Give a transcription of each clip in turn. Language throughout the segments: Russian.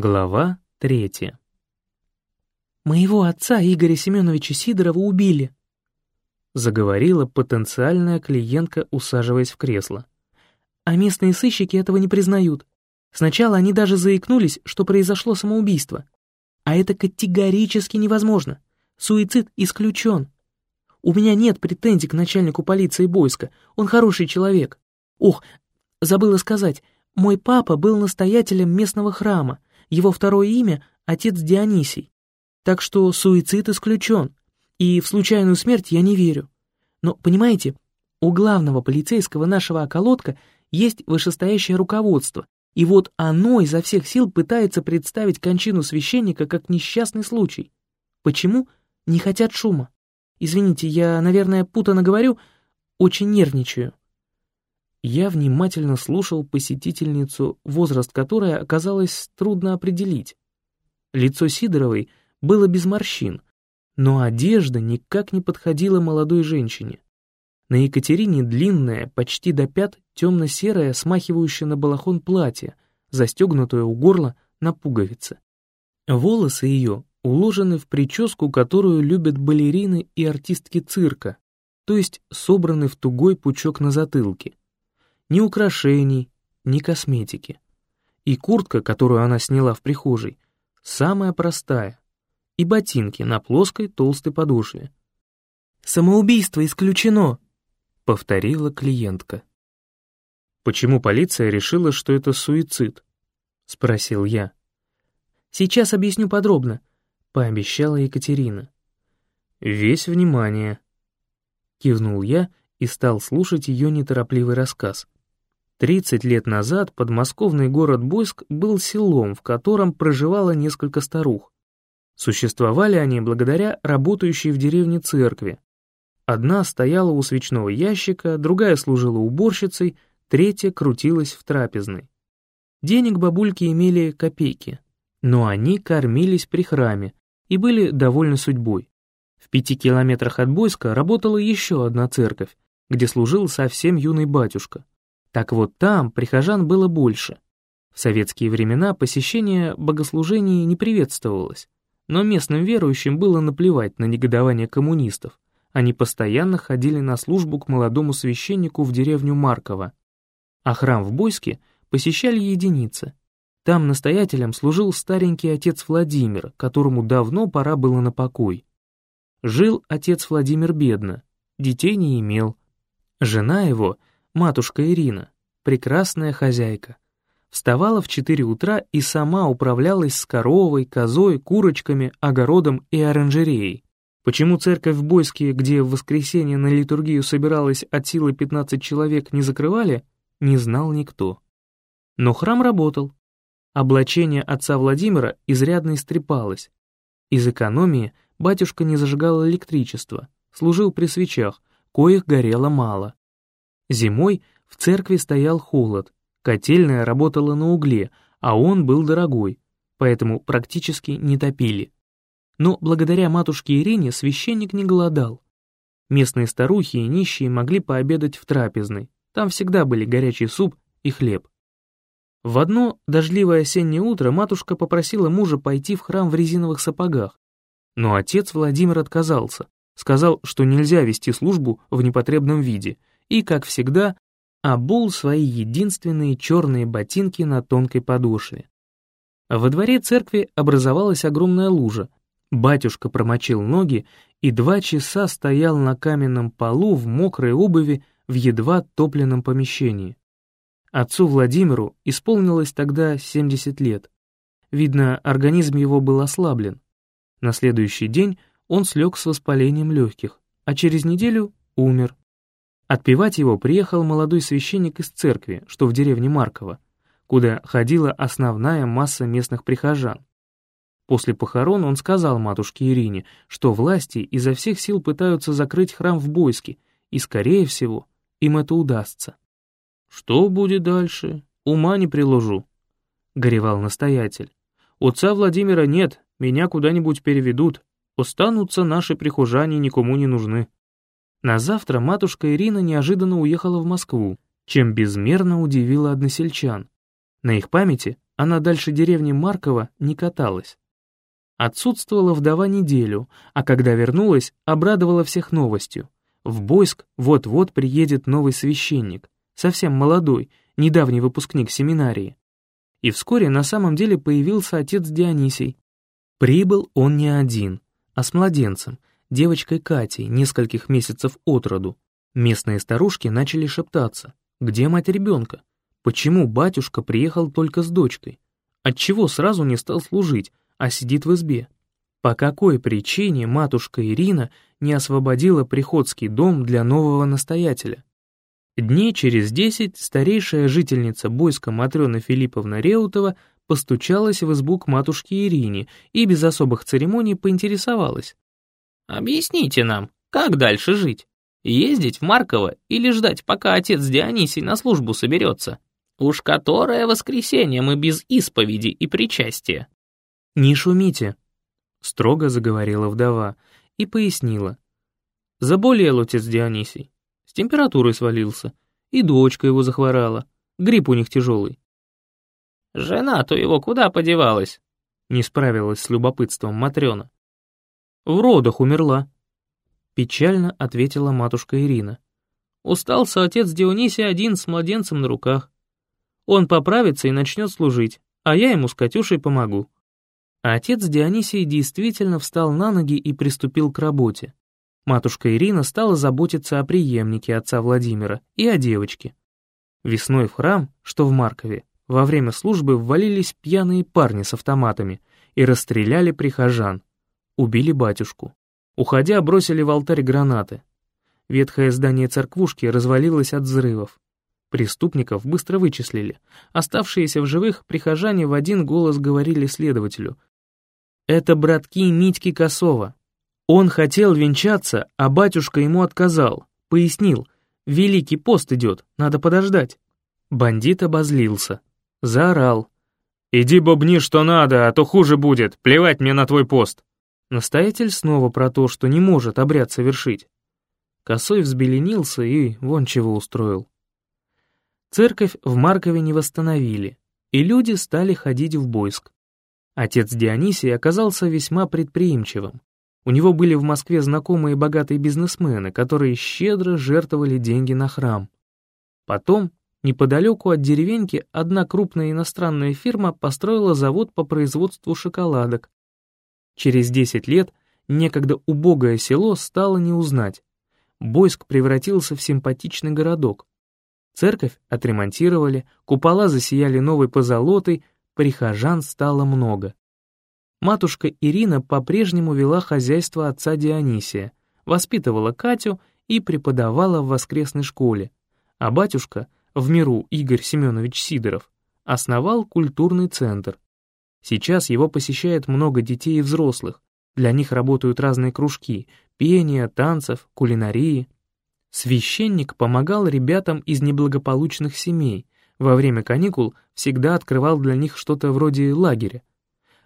Глава третья. «Моего отца Игоря Семеновича Сидорова убили», заговорила потенциальная клиентка, усаживаясь в кресло. «А местные сыщики этого не признают. Сначала они даже заикнулись, что произошло самоубийство. А это категорически невозможно. Суицид исключен. У меня нет претензий к начальнику полиции Бойска, он хороший человек. Ох, забыла сказать, мой папа был настоятелем местного храма, его второе имя — отец Дионисий. Так что суицид исключен, и в случайную смерть я не верю. Но, понимаете, у главного полицейского нашего околотка есть вышестоящее руководство, и вот оно изо всех сил пытается представить кончину священника как несчастный случай. Почему? Не хотят шума. Извините, я, наверное, путано говорю, очень нервничаю. Я внимательно слушал посетительницу, возраст которой оказалось трудно определить. Лицо Сидоровой было без морщин, но одежда никак не подходила молодой женщине. На Екатерине длинное, почти до пят, темно-серое, смахивающее на балахон платье, застегнутое у горла на пуговицы. Волосы ее уложены в прическу, которую любят балерины и артистки цирка, то есть собраны в тугой пучок на затылке ни украшений, ни косметики. И куртка, которую она сняла в прихожей, самая простая, и ботинки на плоской толстой подошве. «Самоубийство исключено», — повторила клиентка. «Почему полиция решила, что это суицид?» — спросил я. «Сейчас объясню подробно», — пообещала Екатерина. «Весь внимание», — кивнул я и стал слушать ее неторопливый рассказ. 30 лет назад подмосковный город Бойск был селом, в котором проживало несколько старух. Существовали они благодаря работающей в деревне церкви. Одна стояла у свечного ящика, другая служила уборщицей, третья крутилась в трапезной. Денег бабульки имели копейки, но они кормились при храме и были довольны судьбой. В пяти километрах от Бойска работала еще одна церковь, где служил совсем юный батюшка. Так вот там прихожан было больше. В советские времена посещение богослужений не приветствовалось, но местным верующим было наплевать на негодование коммунистов. Они постоянно ходили на службу к молодому священнику в деревню Марково. А храм в Бойске посещали единицы. Там настоятелем служил старенький отец Владимир, которому давно пора было на покой. Жил отец Владимир бедно, детей не имел. Жена его — матушка Ирина, прекрасная хозяйка. Вставала в 4 утра и сама управлялась с коровой, козой, курочками, огородом и оранжереей. Почему церковь в Бойске, где в воскресенье на литургию собиралось от силы 15 человек, не закрывали, не знал никто. Но храм работал. Облачение отца Владимира изрядно истрепалось. Из экономии батюшка не зажигал электричество, служил при свечах, коих горело мало. Зимой в церкви стоял холод, котельная работала на угле, а он был дорогой, поэтому практически не топили. Но благодаря матушке Ирине священник не голодал. Местные старухи и нищие могли пообедать в трапезной, там всегда были горячий суп и хлеб. В одно дождливое осеннее утро матушка попросила мужа пойти в храм в резиновых сапогах, но отец Владимир отказался, сказал, что нельзя вести службу в непотребном виде, и, как всегда, обул свои единственные черные ботинки на тонкой подошве. Во дворе церкви образовалась огромная лужа. Батюшка промочил ноги и два часа стоял на каменном полу в мокрой обуви в едва топленном помещении. Отцу Владимиру исполнилось тогда 70 лет. Видно, организм его был ослаблен. На следующий день он слег с воспалением легких, а через неделю умер. Отпевать его приехал молодой священник из церкви, что в деревне Марково, куда ходила основная масса местных прихожан. После похорон он сказал матушке Ирине, что власти изо всех сил пытаются закрыть храм в Бойске, и, скорее всего, им это удастся. «Что будет дальше? Ума не приложу», — горевал настоятель. «Отца Владимира нет, меня куда-нибудь переведут. Останутся наши прихожане, никому не нужны». На завтра матушка Ирина неожиданно уехала в Москву, чем безмерно удивила односельчан. На их памяти она дальше деревни Маркова не каталась. Отсутствовала вдова неделю, а когда вернулась, обрадовала всех новостью. В Бойск вот-вот приедет новый священник, совсем молодой, недавний выпускник семинарии. И вскоре на самом деле появился отец Дионисий. Прибыл он не один, а с младенцем, девочкой Катей, нескольких месяцев от роду. Местные старушки начали шептаться, где мать ребенка? Почему батюшка приехал только с дочкой? Отчего сразу не стал служить, а сидит в избе. По какой причине матушка Ирина не освободила приходский дом для нового настоятеля? Дней через десять старейшая жительница Бойска Матрена Филипповна Реутова постучалась в избу к матушке Ирине и без особых церемоний поинтересовалась. «Объясните нам, как дальше жить? Ездить в Марково или ждать, пока отец Дионисий на службу соберется? Уж которое воскресенье мы без исповеди и причастия?» «Не шумите», — строго заговорила вдова и пояснила. «Заболел отец Дионисий, с температурой свалился, и дочка его захворала, грипп у них тяжелый». «Жена-то его куда подевалась?» — не справилась с любопытством Матрена. «В родах умерла», — печально ответила матушка Ирина. «Устался отец Дионисий один с младенцем на руках. Он поправится и начнет служить, а я ему с Катюшей помогу». Отец Дионисий действительно встал на ноги и приступил к работе. Матушка Ирина стала заботиться о преемнике отца Владимира и о девочке. Весной в храм, что в Маркове, во время службы ввалились пьяные парни с автоматами и расстреляли прихожан. Убили батюшку. Уходя, бросили в алтарь гранаты. Ветхое здание церквушки развалилось от взрывов. Преступников быстро вычислили. Оставшиеся в живых прихожане в один голос говорили следователю — это братки Митьки Косова. Он хотел венчаться, а батюшка ему отказал. Пояснил, великий пост идет, надо подождать. Бандит обозлился. Заорал. «Иди бобни, что надо, а то хуже будет, плевать мне на твой пост». Настоятель снова про то, что не может обряд совершить. Косой взбеленился и вон чего устроил. Церковь в Маркове не восстановили, и люди стали ходить в Бойск. Отец Дионисий оказался весьма предприимчивым. У него были в Москве знакомые богатые бизнесмены, которые щедро жертвовали деньги на храм. Потом, неподалеку от деревеньки, одна крупная иностранная фирма построила завод по производству шоколадок. Через 10 лет некогда убогое село стало не узнать. Бойск превратился в симпатичный городок. Церковь отремонтировали, купола засияли новой позолотой, прихожан стало много. Матушка Ирина по-прежнему вела хозяйство отца Дионисия, воспитывала Катю и преподавала в воскресной школе, а батюшка, в миру Игорь Семенович Сидоров, основал культурный центр. Сейчас его посещает много детей и взрослых, для них работают разные кружки, пения, танцев, кулинарии. Священник помогал ребятам из неблагополучных семей, во время каникул всегда открывал для них что-то вроде лагеря.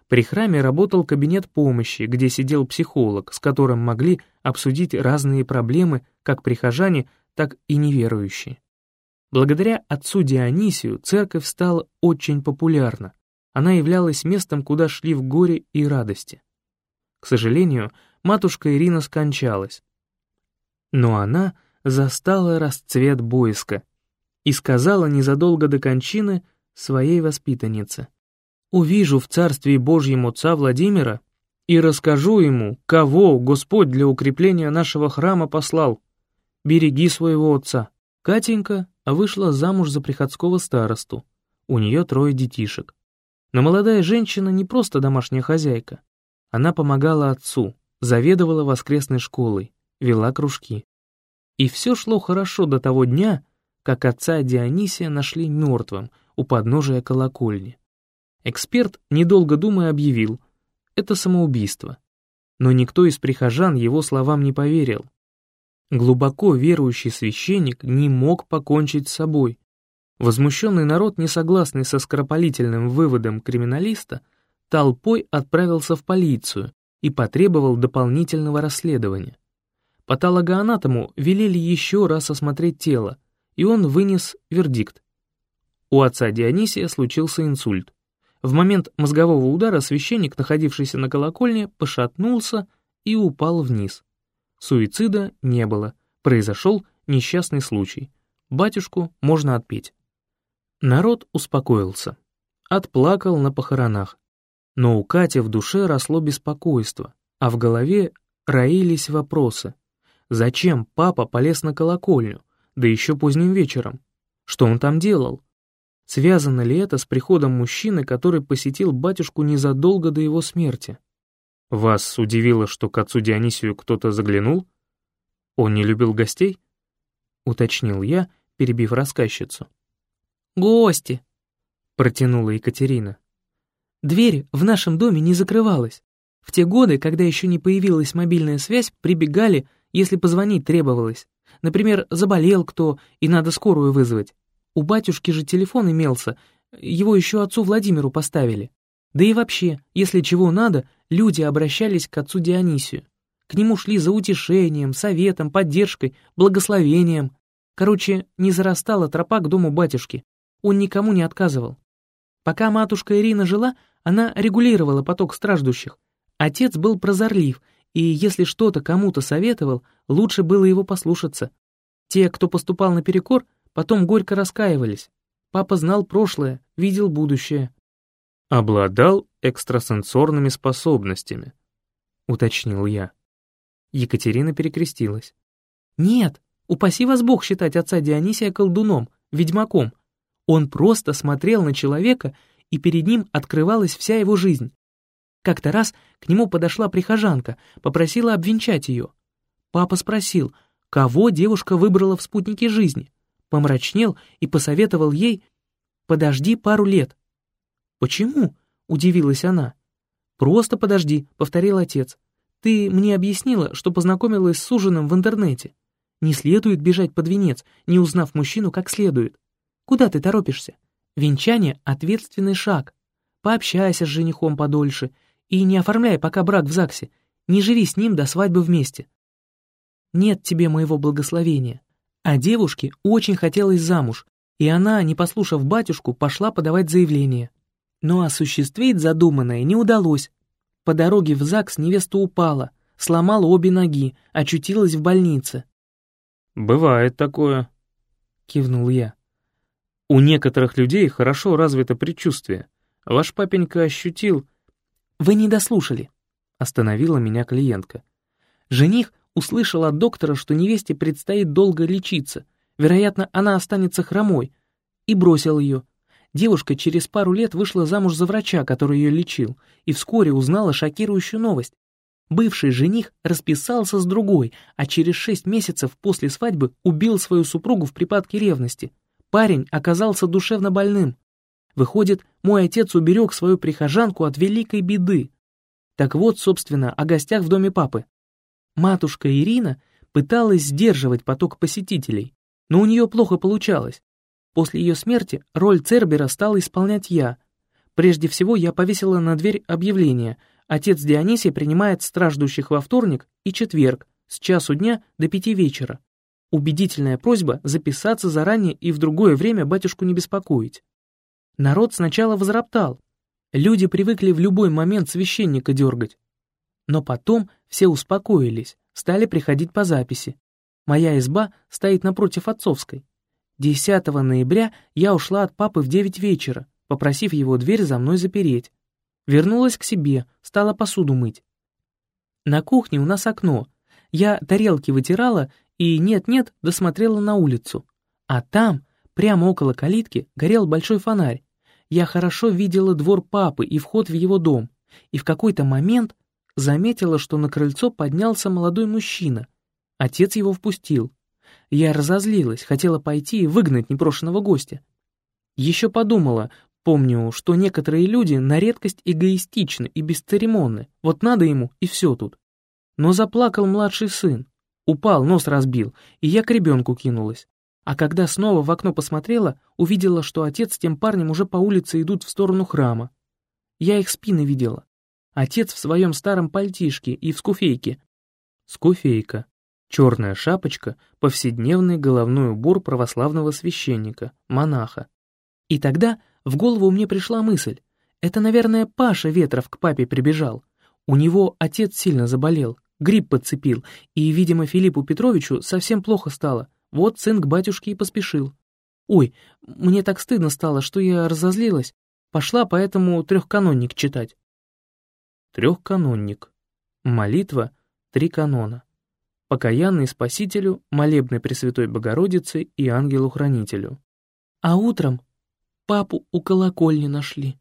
При храме работал кабинет помощи, где сидел психолог, с которым могли обсудить разные проблемы как прихожане, так и неверующие. Благодаря отцу Дионисию церковь стала очень популярна. Она являлась местом, куда шли в горе и радости. К сожалению, матушка Ирина скончалась. Но она застала расцвет Бойска, и сказала незадолго до кончины своей воспитаннице. «Увижу в Царстве Божьем отца Владимира и расскажу ему, кого Господь для укрепления нашего храма послал. Береги своего отца». Катенька вышла замуж за приходского старосту. У нее трое детишек. Но молодая женщина не просто домашняя хозяйка. Она помогала отцу, заведовала воскресной школой, вела кружки. И все шло хорошо до того дня, как отца Дионисия нашли мертвым у подножия колокольни. Эксперт, недолго думая, объявил — это самоубийство. Но никто из прихожан его словам не поверил. Глубоко верующий священник не мог покончить с собой. Возмущенный народ, не согласный со скоропалительным выводом криминалиста, толпой отправился в полицию и потребовал дополнительного расследования. Патологоанатому велели еще раз осмотреть тело, и он вынес вердикт. У отца Дионисия случился инсульт. В момент мозгового удара священник, находившийся на колокольне, пошатнулся и упал вниз. Суицида не было, произошел несчастный случай. Батюшку можно отпеть. Народ успокоился. Отплакал на похоронах. Но у Кати в душе росло беспокойство, а в голове роились вопросы. Зачем папа полез на колокольню, да еще поздним вечером? Что он там делал? Связано ли это с приходом мужчины, который посетил батюшку незадолго до его смерти? Вас удивило, что к отцу Дионисию кто-то заглянул? Он не любил гостей? Уточнил я, перебив рассказчицу. «Гости!» — протянула Екатерина. Дверь в нашем доме не закрывалась. В те годы, когда еще не появилась мобильная связь, прибегали, если позвонить требовалось. Например, заболел кто, и надо скорую вызвать. У батюшки же телефон имелся, его еще отцу Владимиру поставили. Да и вообще, если чего надо, люди обращались к отцу Дионисию. К нему шли за утешением, советом, поддержкой, благословением. Короче, не зарастала тропа к дому батюшки. Он никому не отказывал. Пока матушка Ирина жила, она регулировала поток страждущих. Отец был прозорлив, и если что-то кому-то советовал, лучше было его послушаться. Те, кто поступал наперекор, потом горько раскаивались. Папа знал прошлое, видел будущее. «Обладал экстрасенсорными способностями», — уточнил я. Екатерина перекрестилась. «Нет, упаси вас Бог считать отца Дионисия колдуном, ведьмаком. Он просто смотрел на человека и перед ним открывалась вся его жизнь. Как-то раз к нему подошла прихожанка, попросила обвенчать ее. Папа спросил, кого девушка выбрала в спутнике жизни, помрачнел и посоветовал ей «подожди пару лет». «Почему?» — удивилась она. «Просто подожди», — повторил отец. «Ты мне объяснила, что познакомилась с ужином в интернете. Не следует бежать под венец, не узнав мужчину как следует. Куда ты торопишься? Венчание — ответственный шаг. Пообщайся с женихом подольше и не оформляй пока брак в ЗАГСе. Не живи с ним до свадьбы вместе. Нет тебе моего благословения. А девушке очень хотелось замуж, и она, не послушав батюшку, пошла подавать заявление. Но осуществить задуманное не удалось. По дороге в ЗАГС невеста упала, сломала обе ноги, очутилась в больнице. «Бывает такое», — кивнул я. У некоторых людей хорошо развито предчувствие. Ваш папенька ощутил... «Вы не дослушали», — остановила меня клиентка. Жених услышал от доктора, что невесте предстоит долго лечиться. Вероятно, она останется хромой. И бросил ее. Девушка через пару лет вышла замуж за врача, который ее лечил, и вскоре узнала шокирующую новость. Бывший жених расписался с другой, а через шесть месяцев после свадьбы убил свою супругу в припадке ревности. Парень оказался душевно больным. Выходит, мой отец уберег свою прихожанку от великой беды. Так вот, собственно, о гостях в доме папы. Матушка Ирина пыталась сдерживать поток посетителей, но у нее плохо получалось. После ее смерти роль Цербера стал исполнять я. Прежде всего я повесила на дверь объявление «Отец Дионисий принимает страждущих во вторник и четверг с часу дня до пяти вечера. Убедительная просьба записаться заранее и в другое время батюшку не беспокоить. Народ сначала возроптал. Люди привыкли в любой момент священника дергать. Но потом все успокоились, стали приходить по записи. Моя изба стоит напротив отцовской. 10 ноября я ушла от папы в 9 вечера, попросив его дверь за мной запереть. Вернулась к себе, стала посуду мыть. На кухне у нас окно. Я тарелки вытирала и нет-нет досмотрела на улицу. А там, прямо около калитки, горел большой фонарь. Я хорошо видела двор папы и вход в его дом, и в какой-то момент заметила, что на крыльцо поднялся молодой мужчина. Отец его впустил. Я разозлилась, хотела пойти и выгнать непрошенного гостя. Еще подумала, помню, что некоторые люди на редкость эгоистичны и бесцеремонны, вот надо ему, и все тут. Но заплакал младший сын. Упал, нос разбил, и я к ребенку кинулась. А когда снова в окно посмотрела, увидела, что отец с тем парнем уже по улице идут в сторону храма. Я их спины видела. Отец в своем старом пальтишке и в скуфейке. Скуфейка. Черная шапочка, повседневный головной убор православного священника, монаха. И тогда в голову мне пришла мысль. Это, наверное, Паша Ветров к папе прибежал. У него отец сильно заболел, грипп подцепил, и, видимо, Филиппу Петровичу совсем плохо стало. Вот сын к батюшке и поспешил. Ой, мне так стыдно стало, что я разозлилась. Пошла поэтому трехканонник читать. Трехканонник. Молитва, три канона. Покаянный Спасителю, молебный Пресвятой Богородице и Ангелу-Хранителю. А утром папу у колокольни нашли.